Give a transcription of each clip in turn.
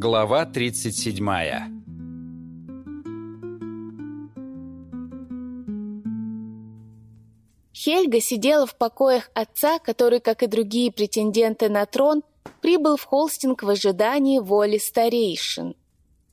Глава 37 Хельга сидела в покоях отца, который, как и другие претенденты на трон, прибыл в Холстинг в ожидании воли старейшин.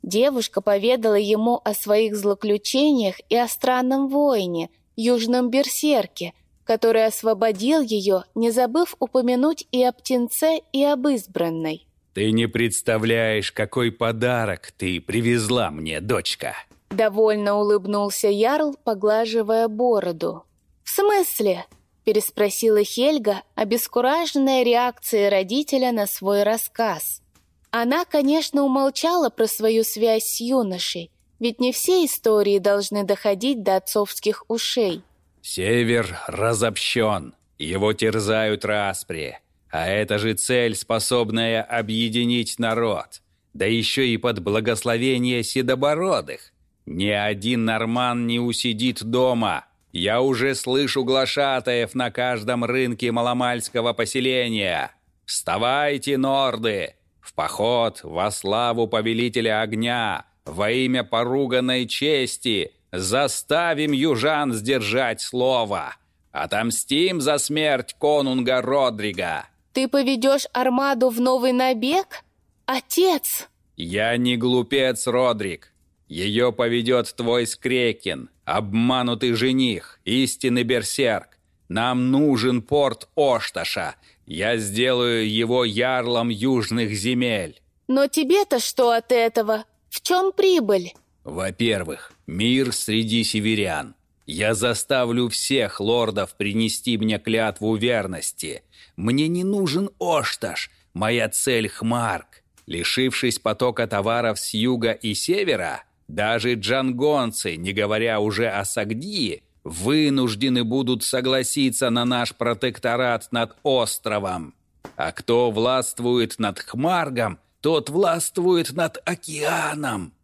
Девушка поведала ему о своих злоключениях и о странном воине, южном берсерке, который освободил ее, не забыв упомянуть и о птенце, и об избранной. «Ты не представляешь, какой подарок ты привезла мне, дочка!» Довольно улыбнулся Ярл, поглаживая бороду. «В смысле?» — переспросила Хельга, обескураженная реакцией родителя на свой рассказ. Она, конечно, умолчала про свою связь с юношей, ведь не все истории должны доходить до отцовских ушей. «Север разобщен, его терзают распри, а это же цель, способная объединить народ, да еще и под благословение седобородых. Ни один норман не усидит дома, я уже слышу глашатаев на каждом рынке маломальского поселения. Вставайте, норды! В поход во славу повелителя огня, во имя поруганной чести, заставим южан сдержать слово. Отомстим за смерть конунга Родрига. Ты поведешь армаду в новый набег? Отец! Я не глупец, Родрик. Ее поведет твой Скрекин, обманутый жених, истинный берсерк. Нам нужен порт Ошташа. Я сделаю его ярлом южных земель. Но тебе-то что от этого? В чем прибыль? Во-первых, мир среди северян. Я заставлю всех лордов принести мне клятву верности. Мне не нужен Ошташ, моя цель Хмарк. Лишившись потока товаров с юга и севера, даже джангонцы, не говоря уже о Сагдии, вынуждены будут согласиться на наш протекторат над островом. А кто властвует над Хмаргом, тот властвует над океаном.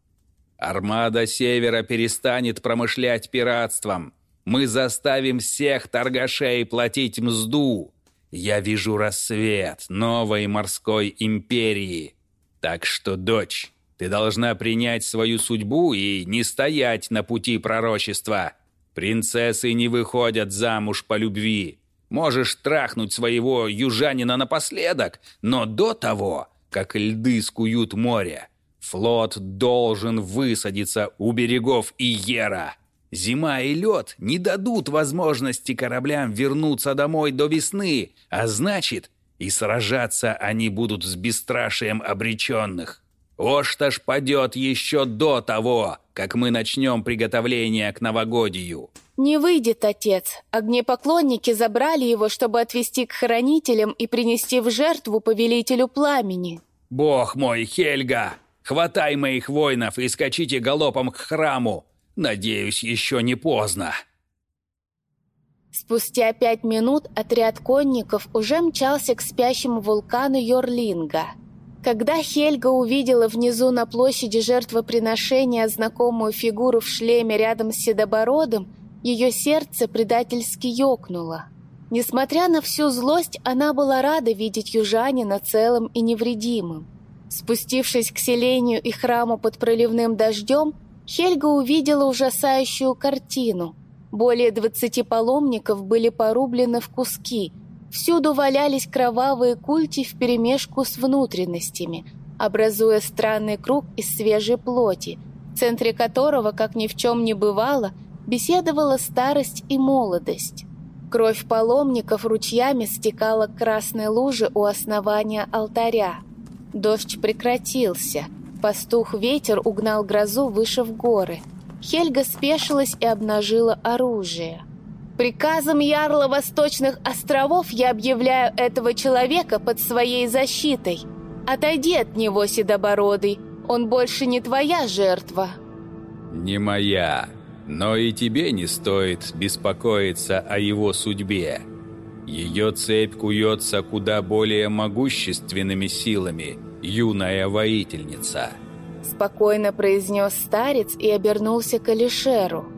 Армада Севера перестанет промышлять пиратством. Мы заставим всех торгашей платить мзду. Я вижу рассвет новой морской империи. Так что, дочь, ты должна принять свою судьбу и не стоять на пути пророчества. Принцессы не выходят замуж по любви. Можешь трахнуть своего южанина напоследок, но до того, как льды скуют море, флот должен высадиться у берегов Иера. Зима и лед не дадут возможности кораблям вернуться домой до весны, а значит, и сражаться они будут с бесстрашием обреченных. Ошташ падет еще до того, как мы начнем приготовление к новогодию». «Не выйдет, отец. Огнепоклонники забрали его, чтобы отвести к хранителям и принести в жертву повелителю пламени». «Бог мой, Хельга! Хватай моих воинов и скачите галопом к храму! Надеюсь, еще не поздно!» Спустя пять минут отряд конников уже мчался к спящему вулкану Йорлинга – когда Хельга увидела внизу на площади жертвоприношения знакомую фигуру в шлеме рядом с Седобородом, ее сердце предательски ёкнуло. Несмотря на всю злость, она была рада видеть южанина целым и невредимым. Спустившись к селению и храму под проливным дождем, Хельга увидела ужасающую картину. Более двадцати паломников были порублены в куски – Всюду валялись кровавые культи вперемешку с внутренностями, образуя странный круг из свежей плоти, в центре которого, как ни в чем не бывало, беседовала старость и молодость. Кровь паломников ручьями стекала к красной луже у основания алтаря. Дождь прекратился. Пастух-ветер угнал грозу выше в горы. Хельга спешилась и обнажила оружие – Приказом Ярла Восточных островов я объявляю этого человека под своей защитой. Отойди от него, Седобородый. Он больше не твоя жертва. Не моя. Но и тебе не стоит беспокоиться о его судьбе. Ее цепь куется куда более могущественными силами, юная воительница. Спокойно произнес старец и обернулся к Алишеру.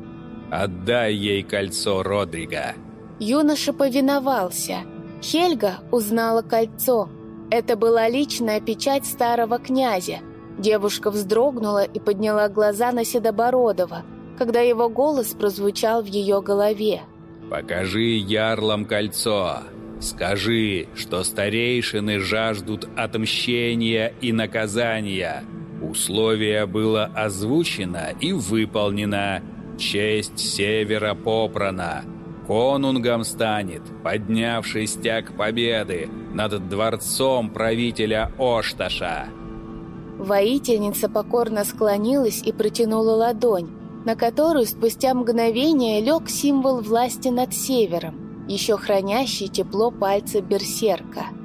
Отдай ей кольцо Родрига. Юноша повиновался. Хельга узнала кольцо. Это была личная печать старого князя. Девушка вздрогнула и подняла глаза на Седобородова, когда его голос прозвучал в ее голове. «Покажи ярлам кольцо. Скажи, что старейшины жаждут отмщения и наказания. Условие было озвучено и выполнено. Честь севера попрана. Конунгом станет, поднявший стяг победы над дворцом правителя Ошташа». Воительница покорно склонилась и протянула ладонь, на которую спустя мгновение лег символ власти над севером, еще хранящий тепло пальца берсерка –